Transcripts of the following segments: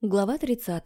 Глава 30.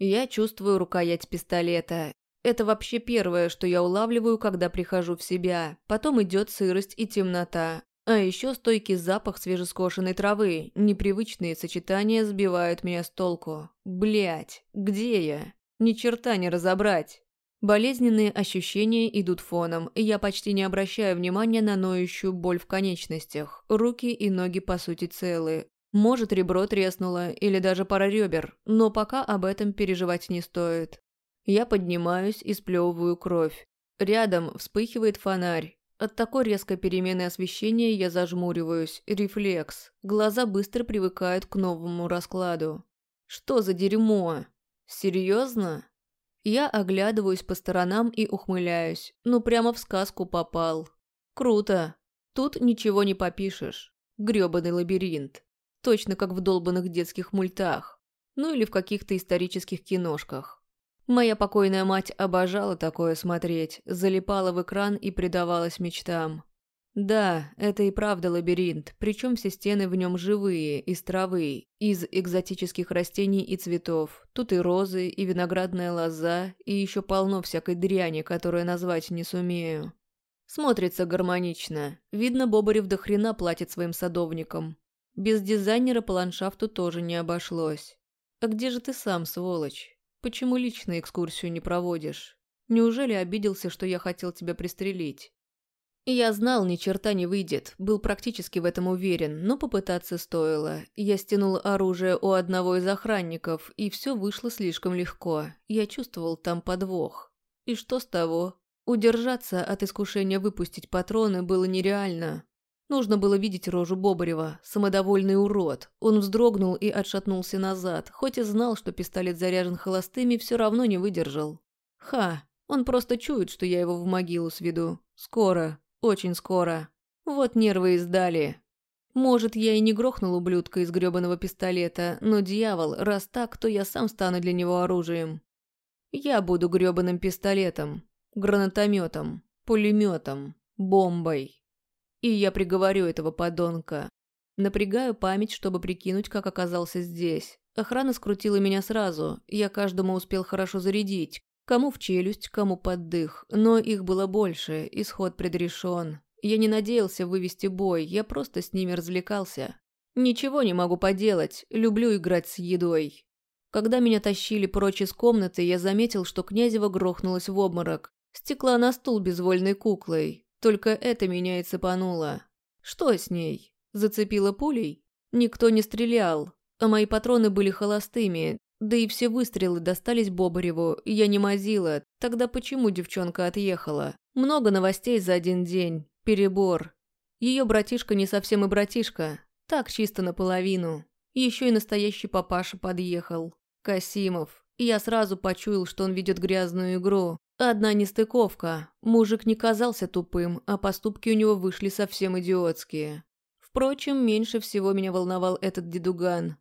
Я чувствую рукоять пистолета. Это вообще первое, что я улавливаю, когда прихожу в себя. Потом идет сырость и темнота. А еще стойкий запах свежескошенной травы. Непривычные сочетания сбивают меня с толку. Блять, где я? Ни черта не разобрать. Болезненные ощущения идут фоном, и я почти не обращаю внимания на ноющую боль в конечностях. Руки и ноги по сути целы, может, ребро треснуло или даже пара ребер, но пока об этом переживать не стоит. Я поднимаюсь и сплевываю кровь. Рядом вспыхивает фонарь. От такой резкой перемены освещения я зажмуриваюсь. Рефлекс. Глаза быстро привыкают к новому раскладу. Что за дерьмо? Серьезно? Я оглядываюсь по сторонам и ухмыляюсь. Ну прямо в сказку попал. Круто. Тут ничего не попишешь. Грёбаный лабиринт. Точно как в долбанных детских мультах. Ну или в каких-то исторических киношках. Моя покойная мать обожала такое смотреть, залипала в экран и предавалась мечтам. Да, это и правда лабиринт, причем все стены в нем живые, из травы, из экзотических растений и цветов. Тут и розы, и виноградная лоза, и еще полно всякой дряни, которую назвать не сумею. Смотрится гармонично. Видно, Бобарев до хрена платит своим садовникам. Без дизайнера по ландшафту тоже не обошлось. А где же ты сам, сволочь? Почему лично экскурсию не проводишь? Неужели обиделся, что я хотел тебя пристрелить? Я знал, ни черта не выйдет, был практически в этом уверен, но попытаться стоило. Я стянул оружие у одного из охранников, и все вышло слишком легко. Я чувствовал там подвох. И что с того? Удержаться от искушения выпустить патроны было нереально. Нужно было видеть рожу Бобарева, самодовольный урод. Он вздрогнул и отшатнулся назад, хоть и знал, что пистолет заряжен холостыми, все равно не выдержал. Ха, он просто чует, что я его в могилу сведу. Скоро, очень скоро. Вот нервы издали. Может, я и не грохнул ублюдка из грёбаного пистолета, но дьявол, раз так, то я сам стану для него оружием. Я буду грёбаным пистолетом, гранатометом, пулеметом, бомбой. И я приговорю этого подонка. Напрягаю память, чтобы прикинуть, как оказался здесь. Охрана скрутила меня сразу, я каждому успел хорошо зарядить. Кому в челюсть, кому под дых. Но их было больше, исход предрешен. Я не надеялся вывести бой, я просто с ними развлекался. Ничего не могу поделать, люблю играть с едой. Когда меня тащили прочь из комнаты, я заметил, что Князева грохнулась в обморок. Стекла на стул безвольной куклой. Только это меня и цепануло. Что с ней? Зацепила пулей? Никто не стрелял, а мои патроны были холостыми, да и все выстрелы достались Бобареву, я не мазила. Тогда почему девчонка отъехала? Много новостей за один день. Перебор. Ее братишка не совсем и братишка. Так, чисто наполовину. Еще и настоящий папаша подъехал. Касимов. Я сразу почуял, что он ведет грязную игру. Одна нестыковка. Мужик не казался тупым, а поступки у него вышли совсем идиотские. Впрочем, меньше всего меня волновал этот дедуган.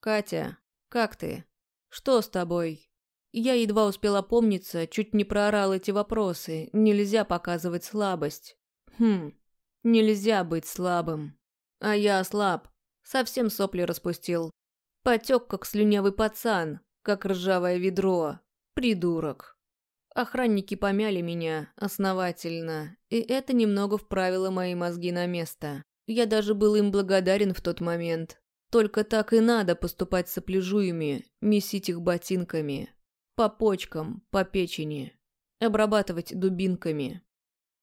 «Катя, как ты? Что с тобой?» Я едва успела помниться, чуть не проорал эти вопросы. Нельзя показывать слабость. Хм, нельзя быть слабым. А я слаб. Совсем сопли распустил. Потек, как слюнявый пацан, как ржавое ведро. Придурок. Охранники помяли меня основательно, и это немного вправило мои мозги на место. Я даже был им благодарен в тот момент. Только так и надо поступать с сопляжуями, месить их ботинками. По почкам, по печени. Обрабатывать дубинками.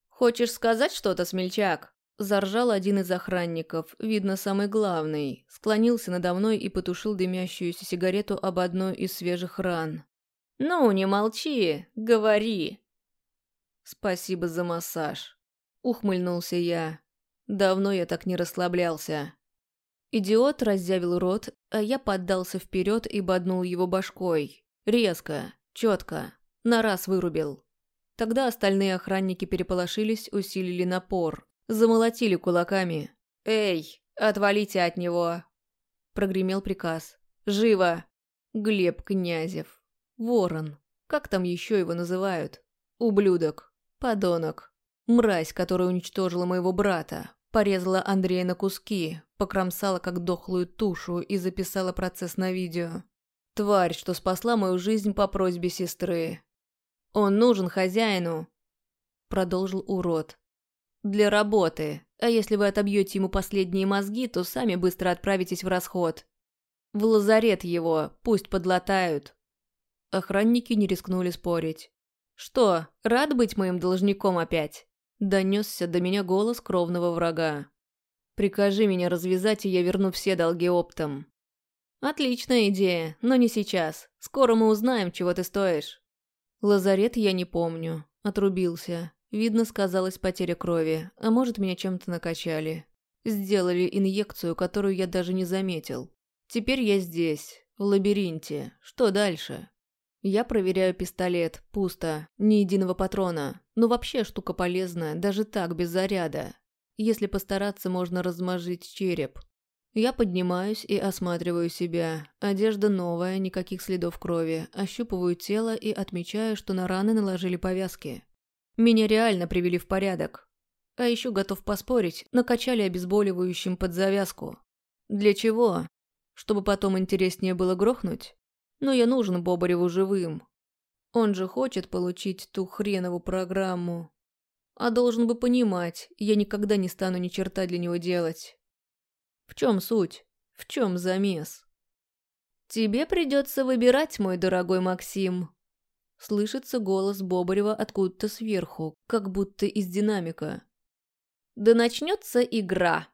«Хочешь сказать что-то, смельчак?» Заржал один из охранников, видно, самый главный. Склонился надо мной и потушил дымящуюся сигарету об одной из свежих ран. «Ну, не молчи, говори!» «Спасибо за массаж», — ухмыльнулся я. Давно я так не расслаблялся. Идиот разъявил рот, а я поддался вперед и боднул его башкой. Резко, четко, на раз вырубил. Тогда остальные охранники переполошились, усилили напор, замолотили кулаками. «Эй, отвалите от него!» Прогремел приказ. «Живо!» Глеб Князев. Ворон. Как там еще его называют? Ублюдок. Подонок. Мразь, которая уничтожила моего брата. Порезала Андрея на куски, покромсала как дохлую тушу и записала процесс на видео. Тварь, что спасла мою жизнь по просьбе сестры. «Он нужен хозяину», — продолжил урод. «Для работы, а если вы отобьете ему последние мозги, то сами быстро отправитесь в расход. В лазарет его, пусть подлатают». Охранники не рискнули спорить. «Что, рад быть моим должником опять?» Донесся до меня голос кровного врага. «Прикажи меня развязать, и я верну все долги оптом». «Отличная идея, но не сейчас. Скоро мы узнаем, чего ты стоишь». Лазарет я не помню. Отрубился. Видно, сказалась потеря крови, а может, меня чем-то накачали. Сделали инъекцию, которую я даже не заметил. Теперь я здесь, в лабиринте. Что дальше? Я проверяю пистолет. Пусто. Ни единого патрона. Ну вообще штука полезная, даже так, без заряда. Если постараться, можно размажить череп. Я поднимаюсь и осматриваю себя. Одежда новая, никаких следов крови. Ощупываю тело и отмечаю, что на раны наложили повязки. Меня реально привели в порядок. А еще готов поспорить, накачали обезболивающим под завязку. Для чего? Чтобы потом интереснее было грохнуть? Но я нужен Бобареву живым. Он же хочет получить ту хренову программу. А должен бы понимать, я никогда не стану ни черта для него делать. В чем суть? В чем замес? Тебе придется выбирать, мой дорогой Максим. Слышится голос Бобарева откуда-то сверху, как будто из динамика. Да начнется игра.